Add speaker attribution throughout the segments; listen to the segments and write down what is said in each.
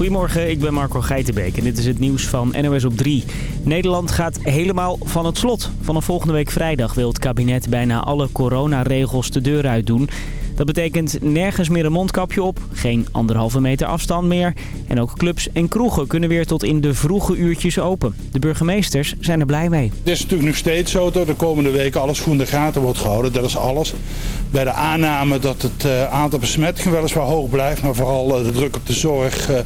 Speaker 1: Goedemorgen, ik ben Marco Geitenbeek en dit is het nieuws van NOS op 3. Nederland gaat helemaal van het slot. Vanaf volgende week vrijdag wil het kabinet bijna alle coronaregels de deur uit doen. Dat betekent nergens meer een mondkapje op, geen anderhalve meter afstand meer. En ook clubs en kroegen kunnen weer tot in de vroege uurtjes open. De burgemeesters zijn er blij mee.
Speaker 2: Het is natuurlijk nog steeds zo dat de komende weken alles goed in de gaten wordt gehouden. Dat is alles. Bij de aanname dat het eh, aantal besmettingen weliswaar hoog blijft, maar vooral eh, de druk op de zorg eh,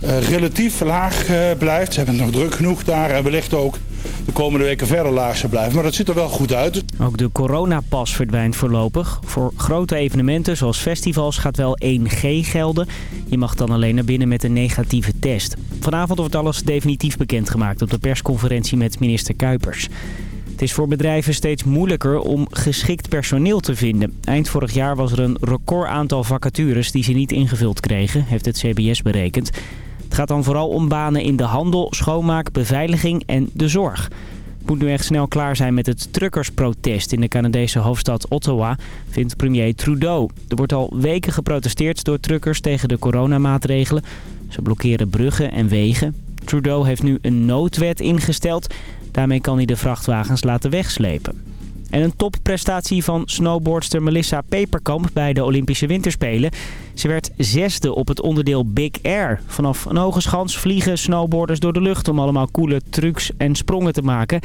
Speaker 2: relatief laag blijft. Ze hebben het nog druk genoeg daar en wellicht ook de komende weken verder laag blijven. Maar dat ziet er wel goed uit.
Speaker 1: Ook de coronapas verdwijnt voorlopig. Voor grote evenementen zoals festivals gaat wel 1G gelden. Je mag dan alleen naar binnen met een negatieve test. Vanavond wordt alles definitief bekendgemaakt op de persconferentie met minister Kuipers. Het is voor bedrijven steeds moeilijker om geschikt personeel te vinden. Eind vorig jaar was er een record aantal vacatures die ze niet ingevuld kregen, heeft het CBS berekend. Gaat dan vooral om banen in de handel, schoonmaak, beveiliging en de zorg. Het moet nu echt snel klaar zijn met het truckersprotest in de Canadese hoofdstad Ottawa, vindt premier Trudeau. Er wordt al weken geprotesteerd door truckers tegen de coronamaatregelen. Ze blokkeren bruggen en wegen. Trudeau heeft nu een noodwet ingesteld. Daarmee kan hij de vrachtwagens laten wegslepen. En een topprestatie van snowboardster Melissa Peperkamp bij de Olympische Winterspelen. Ze werd zesde op het onderdeel Big Air. Vanaf een hoge schans vliegen snowboarders door de lucht om allemaal coole trucs en sprongen te maken.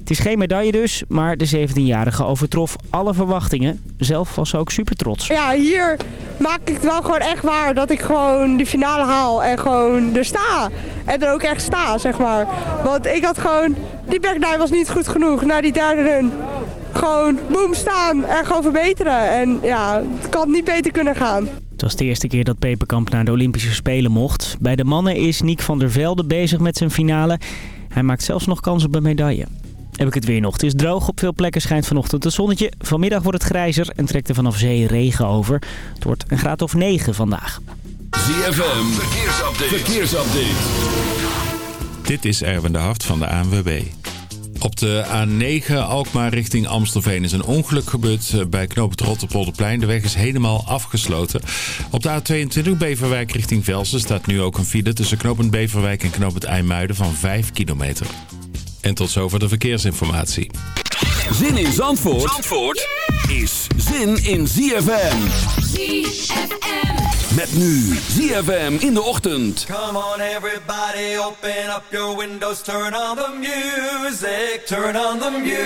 Speaker 1: Het is geen medaille dus, maar de 17-jarige overtrof alle verwachtingen. Zelf was ze ook super trots.
Speaker 3: Ja, hier maak ik het wel gewoon echt waar dat ik gewoon de finale haal en gewoon er sta. En er ook echt sta, zeg maar. Want ik had gewoon, die backdive was niet goed genoeg na die derde run. Gewoon boem staan en gewoon verbeteren. En ja, het kan niet beter kunnen gaan.
Speaker 1: Het was de eerste keer dat Peperkamp naar de Olympische Spelen mocht. Bij de mannen is Niek van der Velde bezig met zijn finale. Hij maakt zelfs nog kans op een medaille. Heb ik het weer nog. Het is droog. Op veel plekken schijnt vanochtend het zonnetje. Vanmiddag wordt het grijzer en trekt er vanaf zee regen over. Het wordt een graad of 9 vandaag.
Speaker 4: ZFM, verkeersupdate. verkeersupdate.
Speaker 5: Dit is Erwin de Hart van de ANWB. Op de A9 Alkmaar richting Amstelveen is een ongeluk gebeurd eh, bij knoop het Rotterpolderplein. De weg is helemaal afgesloten. Op de A22 Beverwijk richting Velsen staat nu ook een file tussen knooppunt Beverwijk en knooppunt IJmuiden van 5 kilometer. En tot zover de verkeersinformatie.
Speaker 4: Zin in Zandvoort, Zandvoort is zin in ZFM.
Speaker 6: ZFM.
Speaker 4: Met nu ZFM in de ochtend.
Speaker 7: Come on everybody, open up your windows, turn on the music, turn on the music.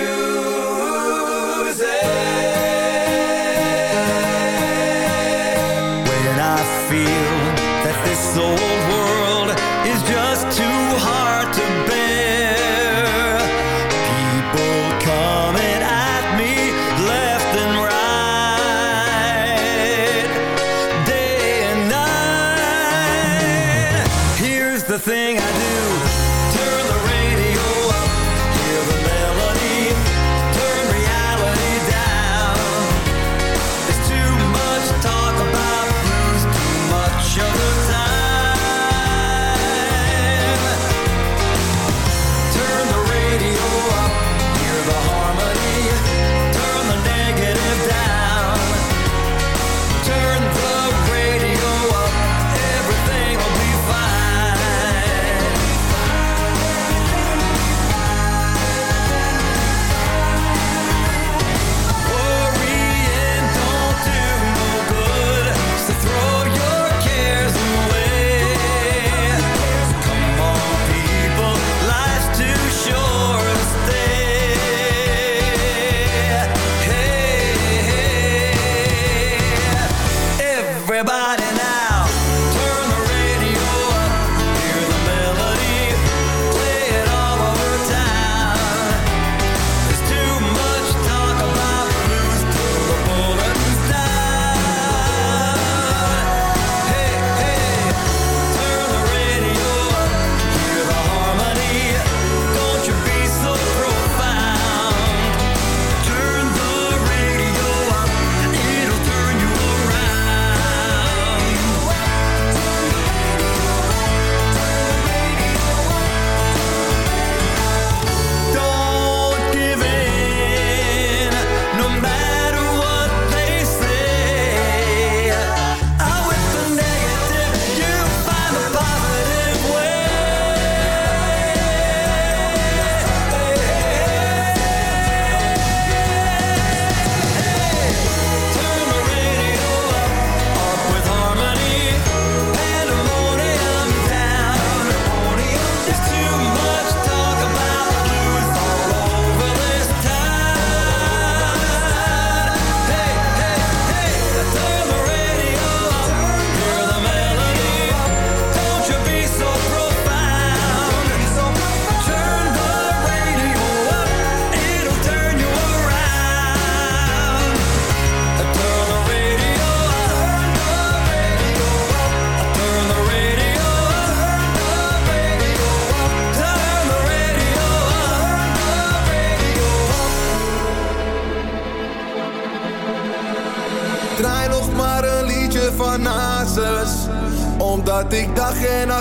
Speaker 7: When I feel that this old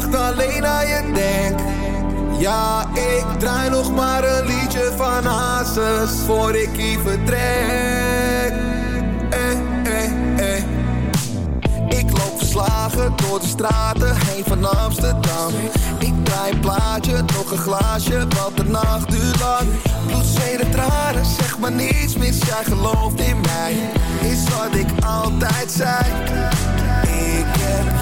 Speaker 8: alleen aan je denk. Ja, ik draai nog maar een liedje van Hazes Voor ik hier vertrek. Eh, eh, eh. Ik loop verslagen door de straten heen van Amsterdam. Ik draai een plaatje, nog een glaasje, want de nacht duurt lang. Bloed, en tranen, zeg maar niets mis, jij gelooft in mij. Is wat ik altijd zei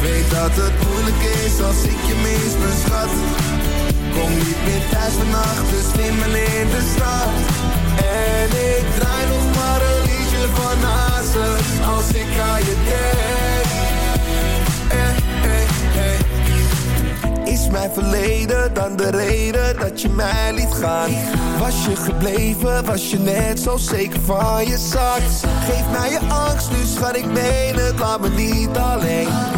Speaker 8: Weet dat het moeilijk is als ik je mis, mijn schat Kom niet meer thuis vannacht, dus slimmen in de stad En ik draai nog maar een liedje van Hazes Als ik aan je denk eh, eh, eh. Is mijn verleden dan de reden dat je mij liet gaan? Was je gebleven, was je net zo zeker van je zak? Geef mij je angst, nu schat ik het, laat me niet alleen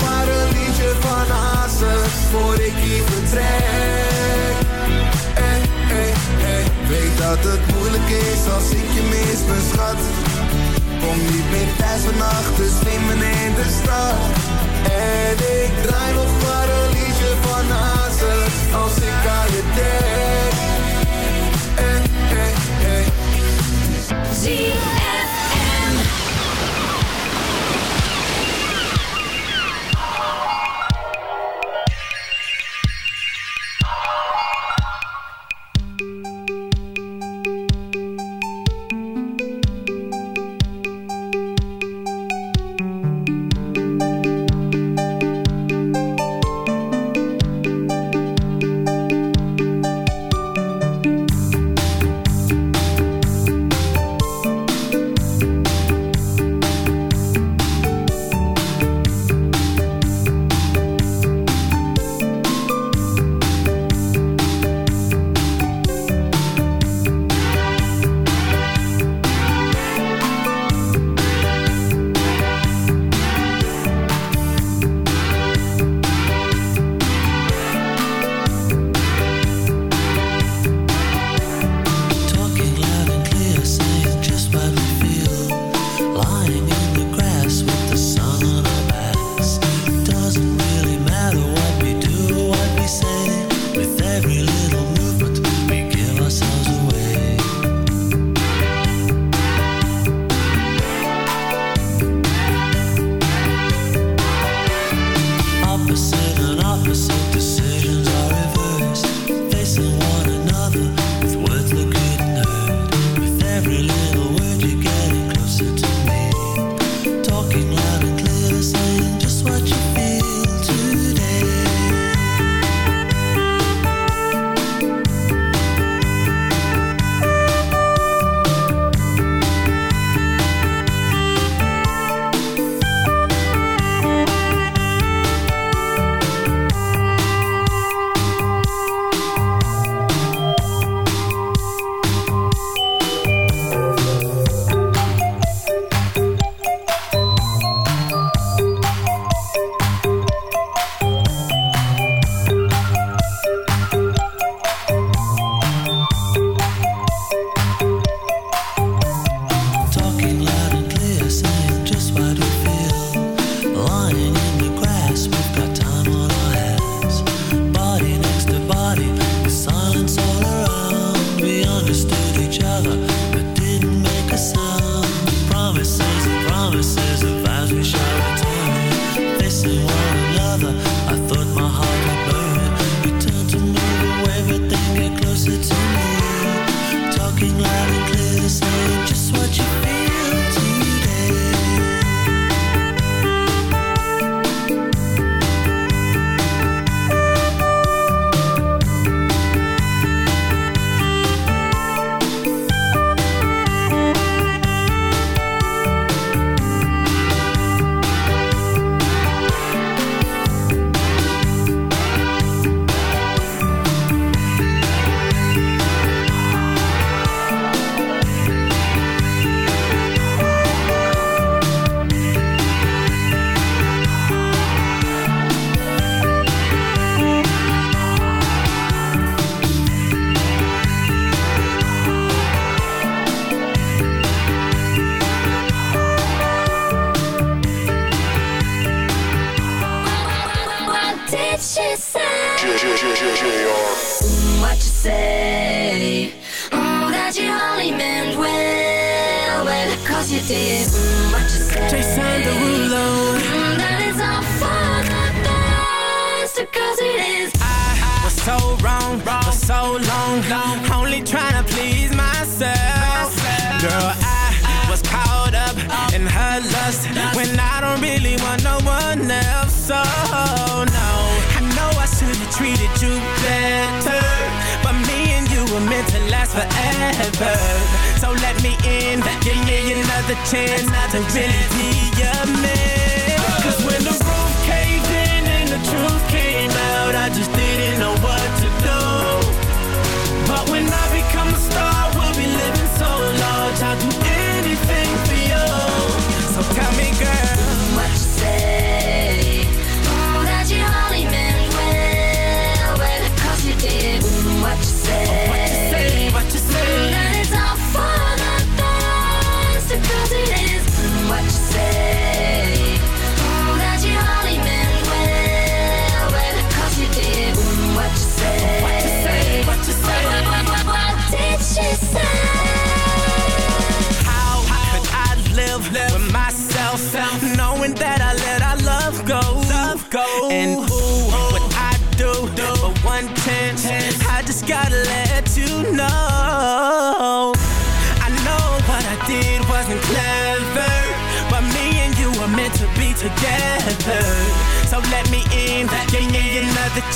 Speaker 8: Voor ik hier vertrek eh, eh, eh. Weet dat het moeilijk is als ik je mis, mijn schat Kom niet meer thuis vannacht, dus slimmen in de stad En ik draai nog maar een liedje van Hazes Als ik aan je denk eh, eh, eh.
Speaker 9: ZFM.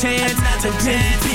Speaker 10: chance. to dance.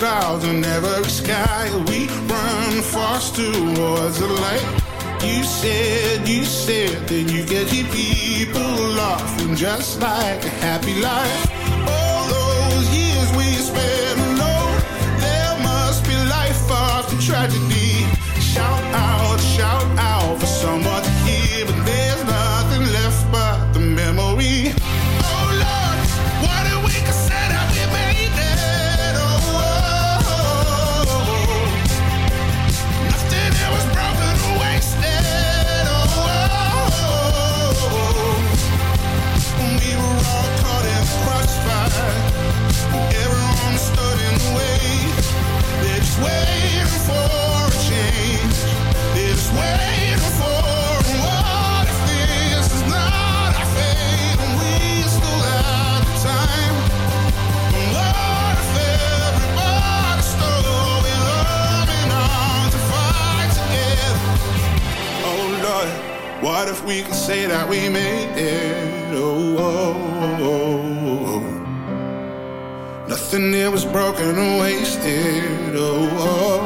Speaker 11: clouds in every sky. We run fast towards the light. You said, you said that you could keep people laughing just like a happy life. All those years we spent alone, there must be life after tragedy. What if we could say that we made it? Oh oh, oh, oh, oh, oh. nothing there was broken or wasted. oh. oh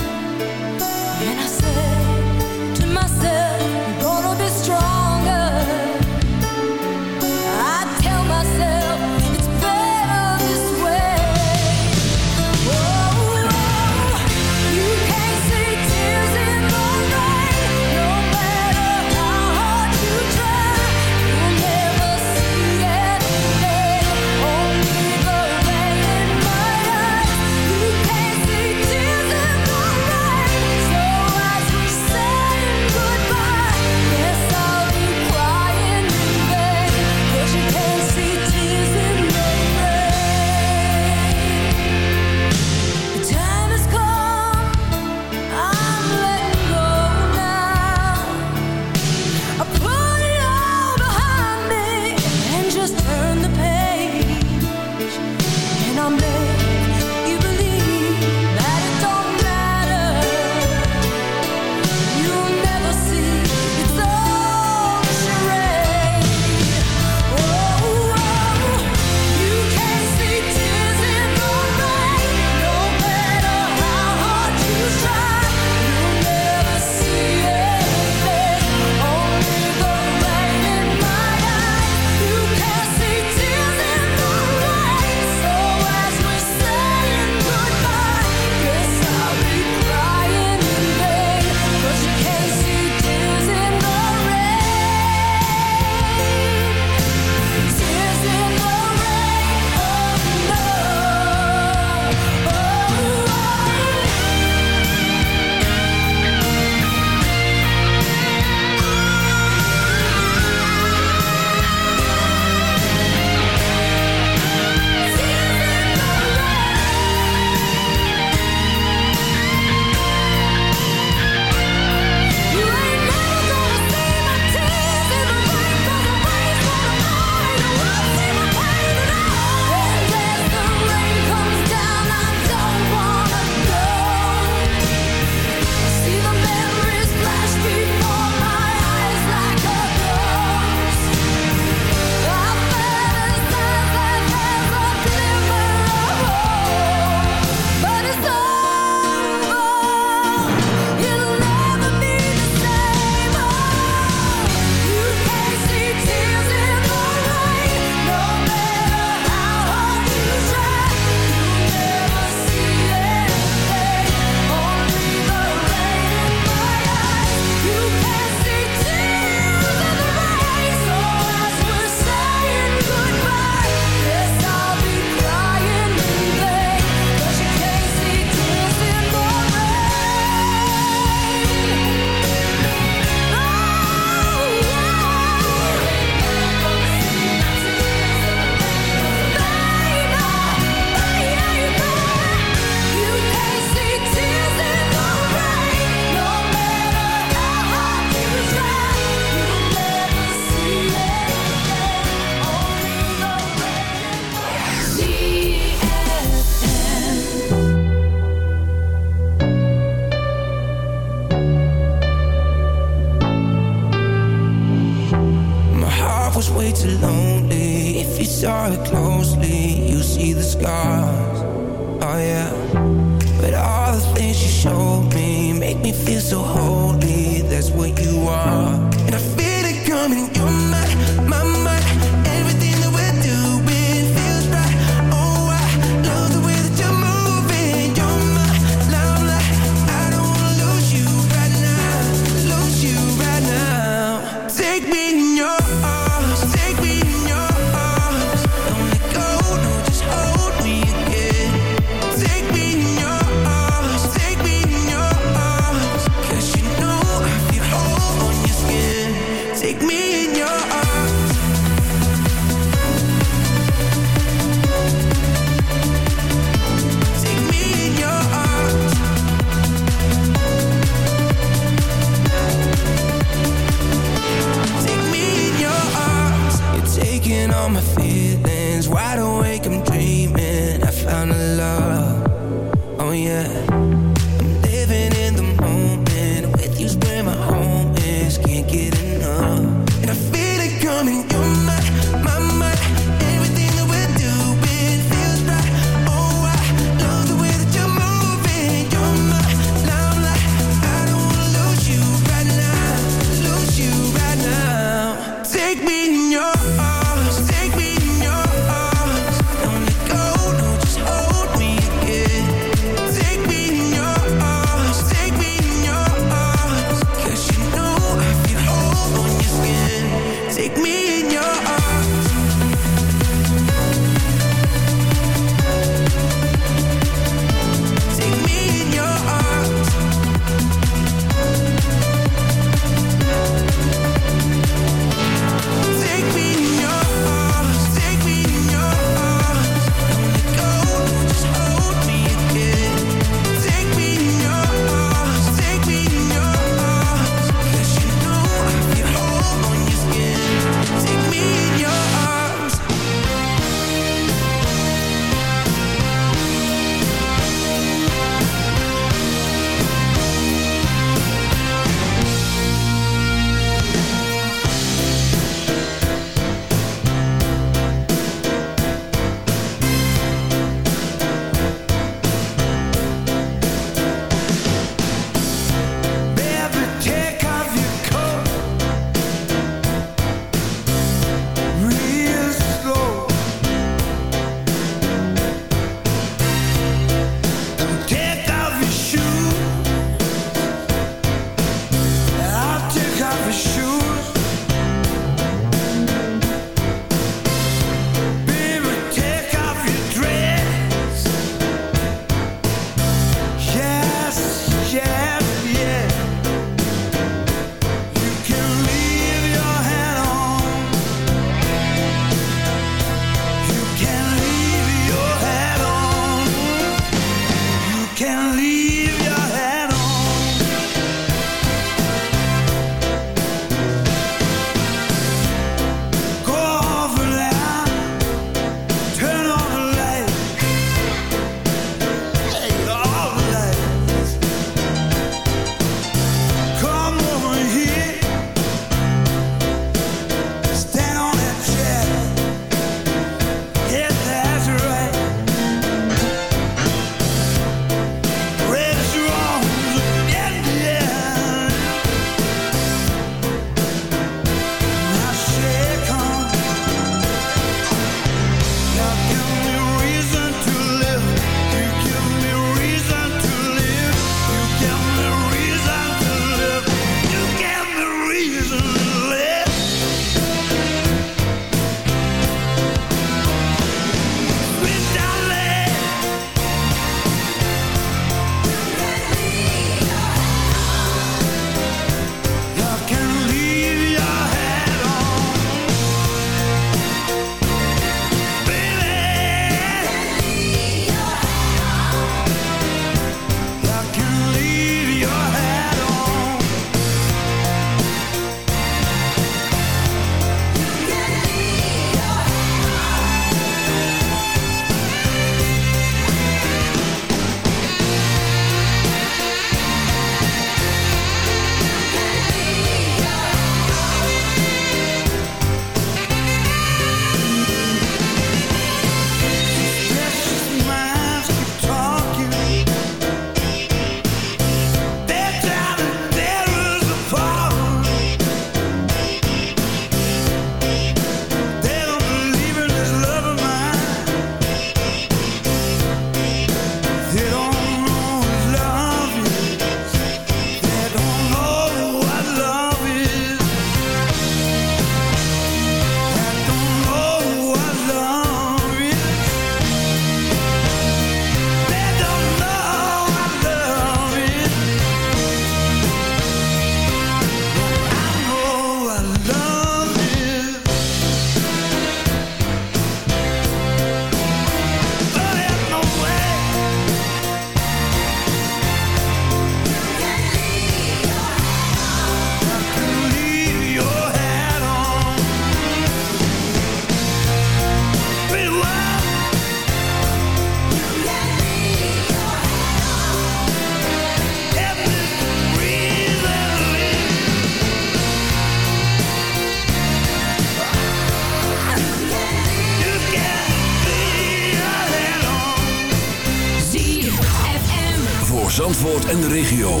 Speaker 4: Zandvoort en de regio.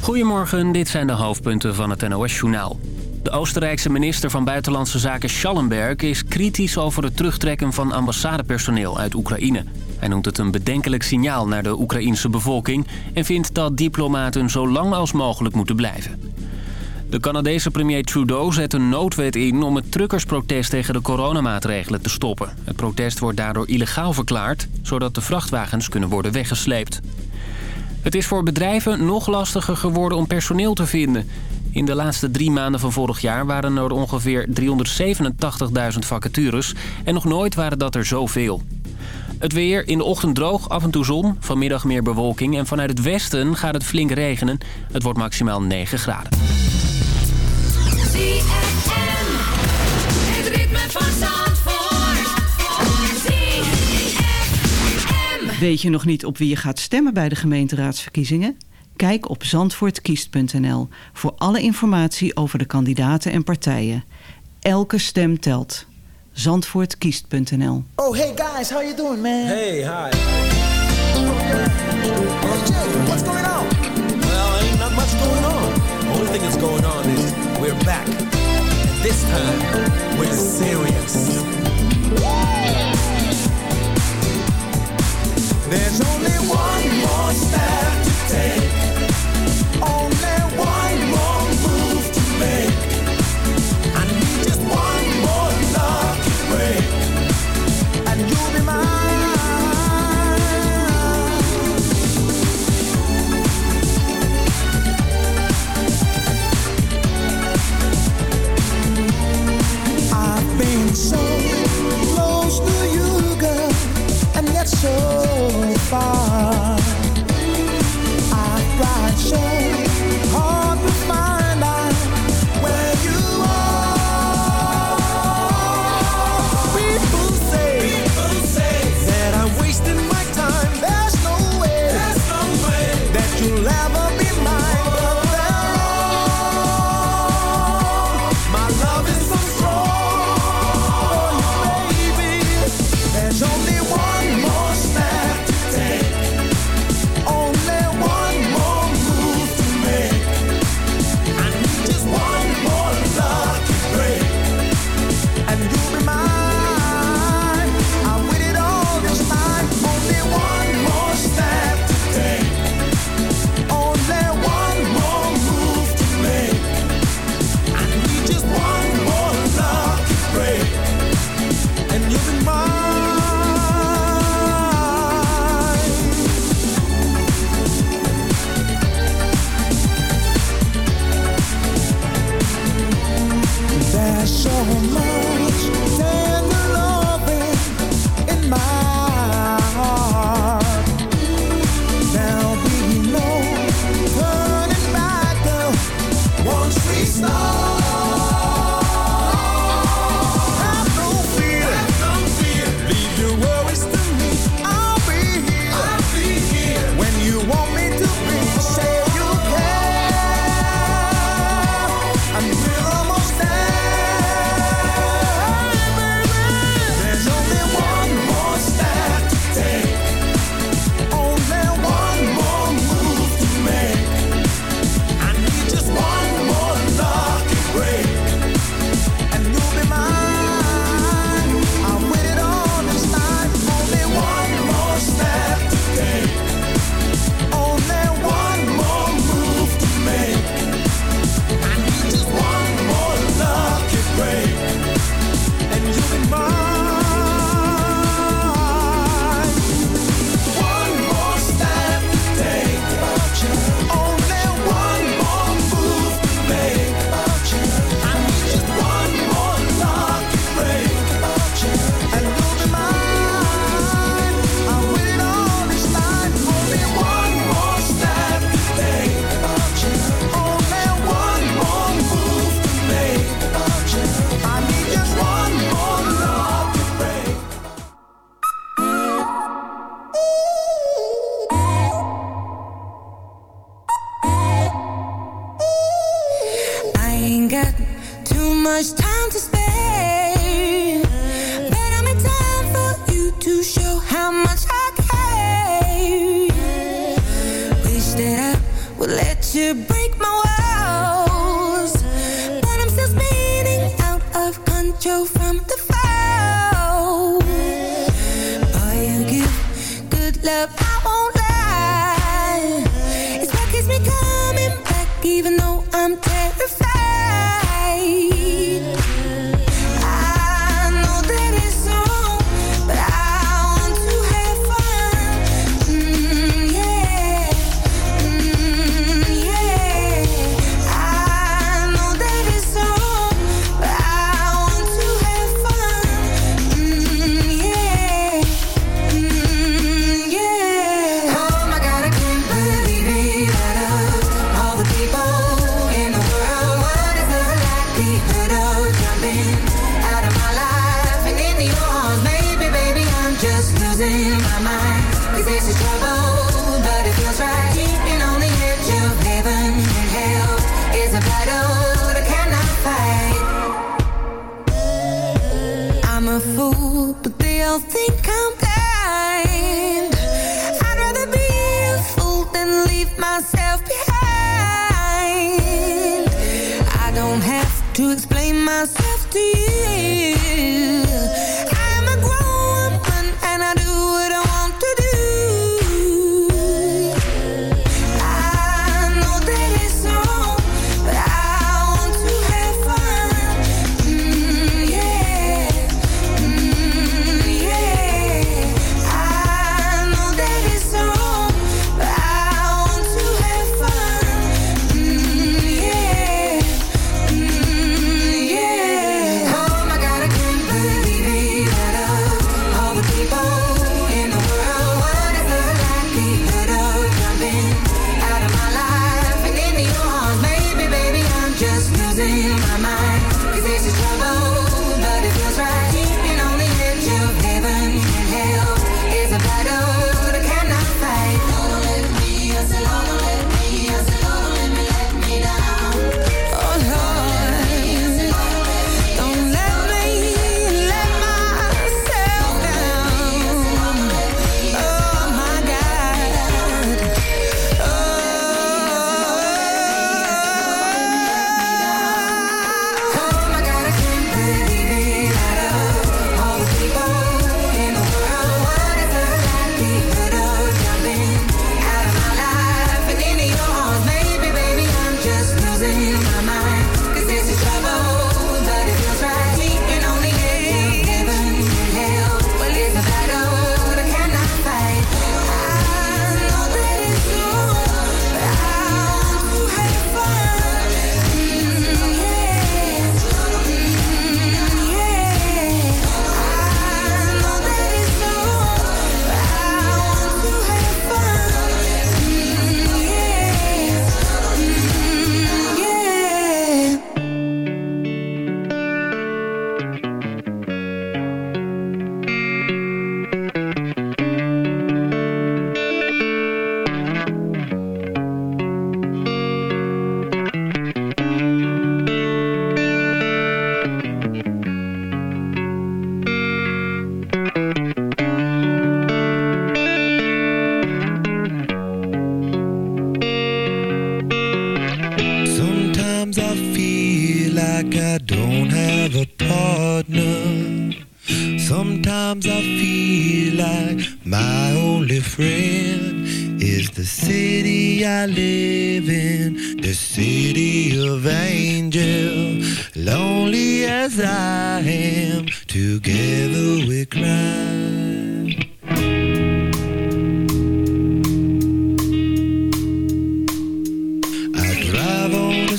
Speaker 12: Goedemorgen, dit zijn de hoofdpunten van het NOS-journaal. De Oostenrijkse minister van Buitenlandse Zaken Schallenberg is kritisch over het terugtrekken van ambassadepersoneel uit Oekraïne. Hij noemt het een bedenkelijk signaal naar de Oekraïense bevolking... en vindt dat diplomaten zo lang als mogelijk moeten blijven. De Canadese premier Trudeau zet een noodwet in om het truckersprotest tegen de coronamaatregelen te stoppen. Het protest wordt daardoor illegaal verklaard, zodat de vrachtwagens kunnen worden weggesleept. Het is voor bedrijven nog lastiger geworden om personeel te vinden. In de laatste drie maanden van vorig jaar waren er ongeveer 387.000 vacatures... en nog nooit waren dat er zoveel. Het weer, in de ochtend droog, af en toe zon, vanmiddag meer bewolking... en vanuit het westen gaat het flink regenen. Het wordt maximaal 9 graden.
Speaker 13: Weet je nog niet op wie je gaat stemmen bij de gemeenteraadsverkiezingen? Kijk op zandvoortkiest.nl voor alle informatie over de kandidaten en partijen. Elke stem telt. Zandvoortkiest.nl
Speaker 14: Oh, hey guys, how you doing, man?
Speaker 15: Hey, hi.
Speaker 14: Jay, what's going on?
Speaker 15: Well, ain't not much going on. Only thing that's going on is we're back. And this time, we're serious.
Speaker 16: There's only one more step to take.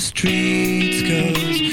Speaker 7: Streets cause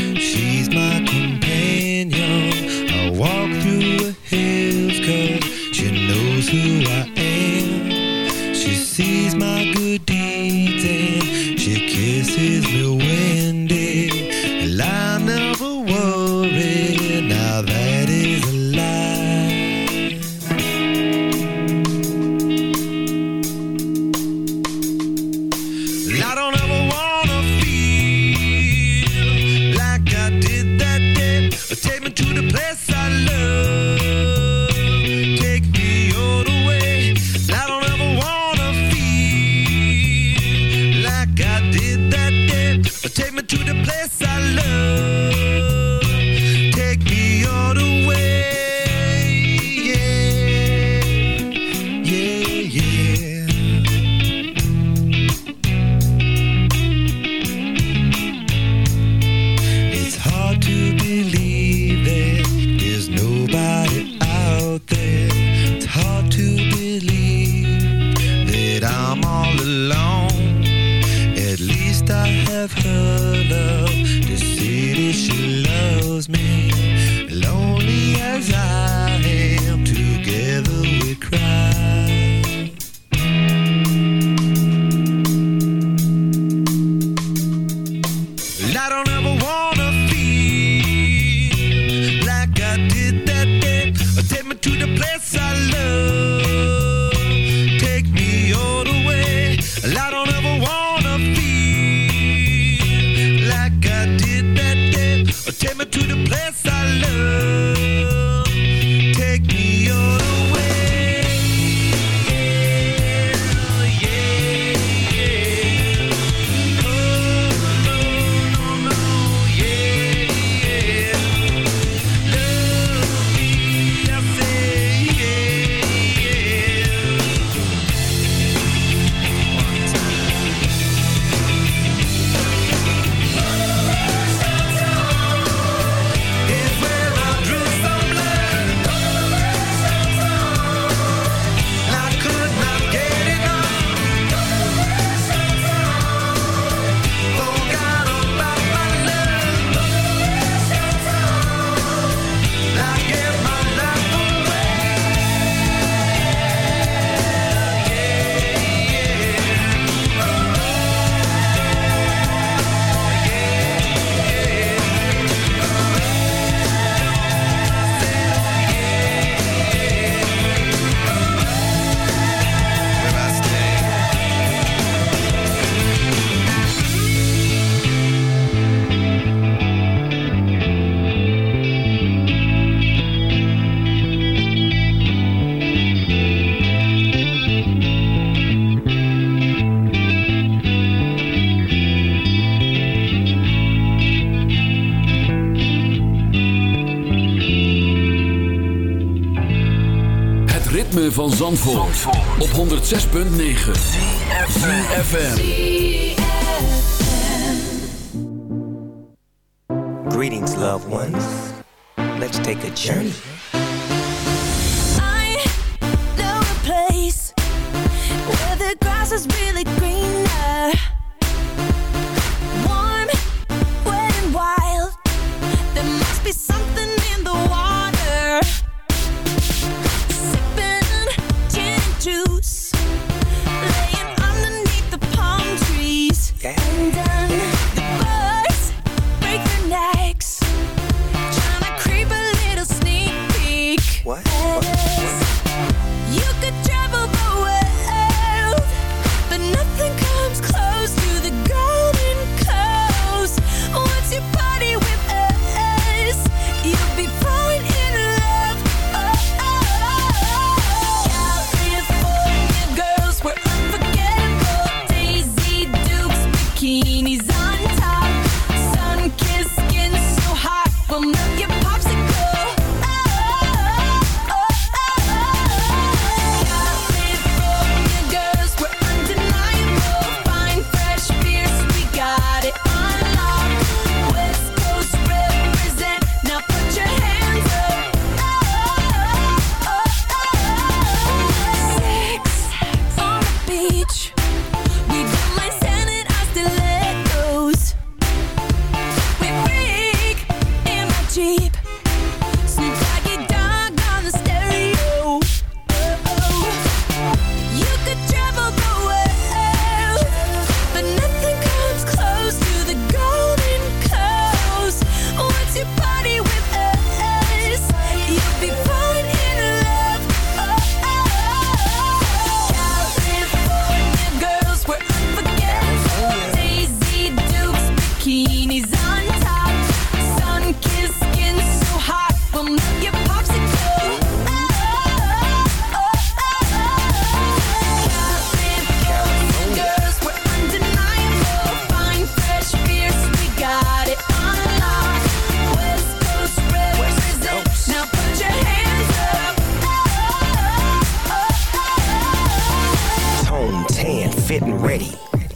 Speaker 4: van Zandvoort, op 106.9 CFFM
Speaker 6: Greetings, loved ones. Let's take a journey.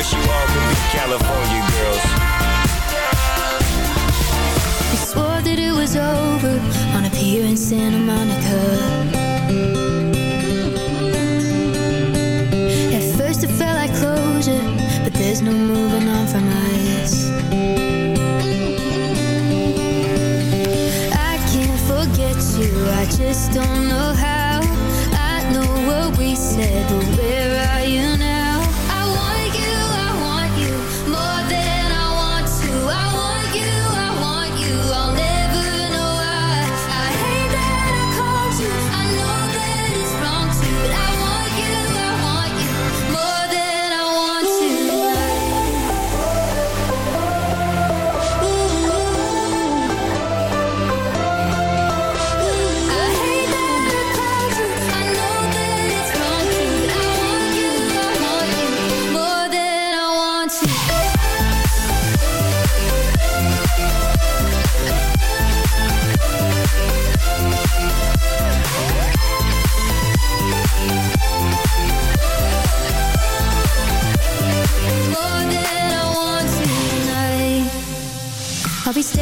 Speaker 6: Wish you all could be California girls.
Speaker 9: We swore that it was over on a pier in Santa Monica. At first it felt like closure, but there's no moving on from us. I can't forget you, I just don't know how. I know what we said, but where are you now?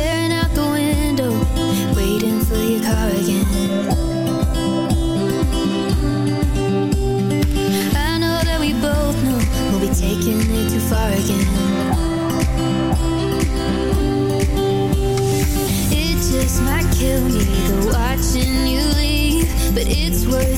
Speaker 9: staring out the window, waiting for your car again. I know that we both know we'll be taking it too far again. It just might kill me, the watching you leave, but it's worth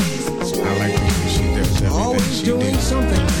Speaker 17: I like the way she does everything
Speaker 16: Always
Speaker 17: she
Speaker 16: doing
Speaker 17: did.
Speaker 16: something